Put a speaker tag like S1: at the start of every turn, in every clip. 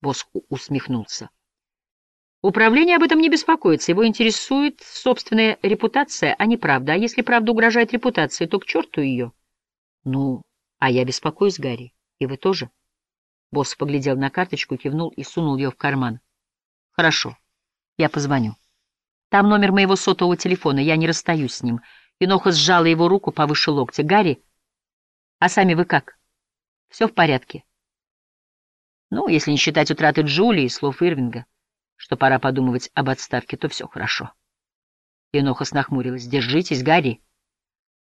S1: Боск усмехнулся. Управление об этом не беспокоится, его интересует собственная репутация, а не правда. А если правда угрожает репутации, то к черту ее. Ну, а я беспокоюсь, Гарри. И вы тоже? Босс поглядел на карточку, кивнул и сунул ее в карман. Хорошо, я позвоню. Там номер моего сотового телефона, я не расстаюсь с ним. Иноха сжала его руку повыше локтя. Гарри, а сами вы как? Все в порядке? Ну, если не считать утраты Джулии и слов Ирвинга что пора подумывать об отставке, то все хорошо. Енохас нахмурилась. «Держитесь, Гарри».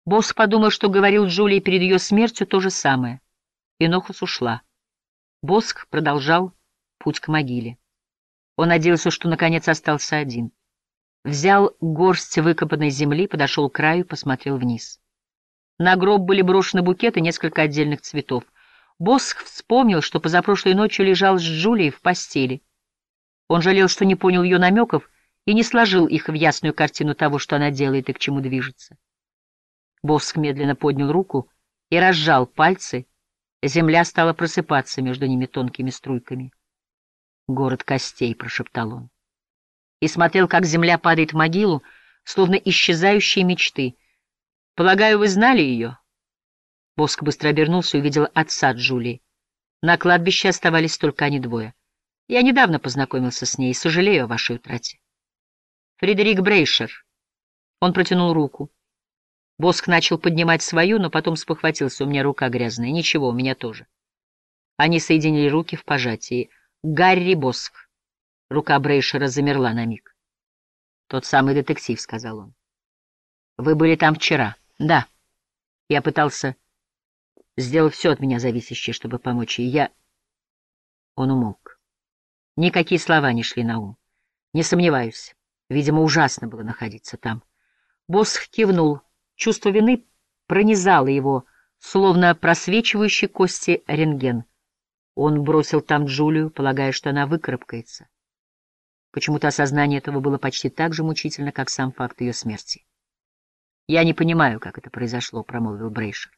S1: Босс подумал, что говорил Джулии перед ее смертью то же самое. Енохас ушла. Боск продолжал путь к могиле. Он надеялся, что наконец остался один. Взял горсть выкопанной земли, подошел к краю, посмотрел вниз. На гроб были брошены букеты, несколько отдельных цветов. Боск вспомнил, что позапрошлой ночью лежал с Джулией в постели. Он жалел, что не понял ее намеков и не сложил их в ясную картину того, что она делает и к чему движется. Боск медленно поднял руку и разжал пальцы. Земля стала просыпаться между ними тонкими струйками. «Город костей», — прошептал он. И смотрел, как земля падает в могилу, словно исчезающие мечты. «Полагаю, вы знали ее?» Боск быстро обернулся и увидел отца Джулии. На кладбище оставались только они двое. Я недавно познакомился с ней и сожалею о вашей утрате. Фредерик Брейшер. Он протянул руку. Боск начал поднимать свою, но потом спохватился. У меня рука грязная. Ничего, у меня тоже. Они соединили руки в пожатии. Гарри Боск. Рука Брейшера замерла на миг. «Тот самый детектив», — сказал он. «Вы были там вчера?» «Да». Я пытался сделать все от меня зависящее, чтобы помочь ей. Я... Он умолк. Никакие слова не шли на ум. Не сомневаюсь. Видимо, ужасно было находиться там. Босх кивнул. Чувство вины пронизало его, словно просвечивающий кости рентген. Он бросил там Джулию, полагая, что она выкарабкается. Почему-то осознание этого было почти так же мучительно, как сам факт ее смерти. «Я не понимаю, как это произошло», — промолвил Брейшер.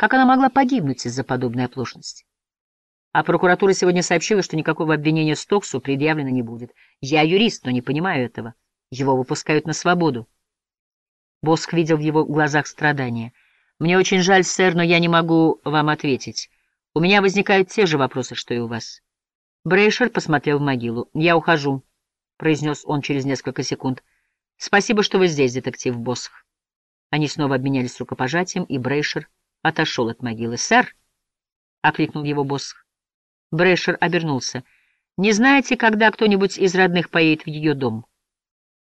S1: «Как она могла погибнуть из-за подобной оплошности?» А прокуратура сегодня сообщила, что никакого обвинения Стоксу предъявлено не будет. Я юрист, но не понимаю этого. Его выпускают на свободу. Боск видел в его глазах страдания. «Мне очень жаль, сэр, но я не могу вам ответить. У меня возникают те же вопросы, что и у вас». Брейшер посмотрел в могилу. «Я ухожу», — произнес он через несколько секунд. «Спасибо, что вы здесь, детектив Босх». Они снова обменялись рукопожатием, и Брейшер отошел от могилы. «Сэр!» — окликнул его Босх. Брэшер обернулся. «Не знаете, когда кто-нибудь из родных поедет в ее дом?»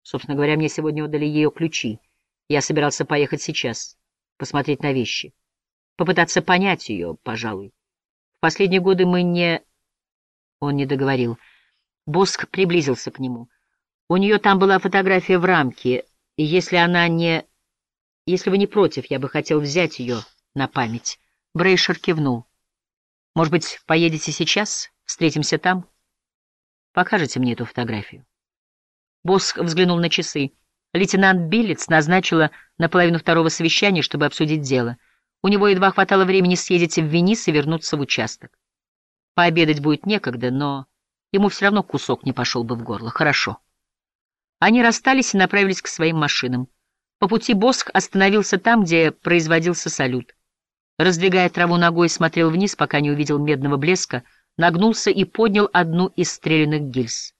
S1: «Собственно говоря, мне сегодня отдали ее ключи. Я собирался поехать сейчас, посмотреть на вещи, попытаться понять ее, пожалуй. В последние годы мы не...» Он не договорил. Боск приблизился к нему. «У нее там была фотография в рамке, и если она не... Если вы не против, я бы хотел взять ее на память». Брейшер кивнул. Может быть, поедете сейчас? Встретимся там? Покажите мне эту фотографию. Босс взглянул на часы. Лейтенант Биллиц назначила на половину второго совещания, чтобы обсудить дело. У него едва хватало времени съездить в Венис и вернуться в участок. Пообедать будет некогда, но ему все равно кусок не пошел бы в горло. Хорошо. Они расстались и направились к своим машинам. По пути Боск остановился там, где производился салют. Раздвигая траву ногой, смотрел вниз, пока не увидел медного блеска, нагнулся и поднял одну из стрелянных гильз.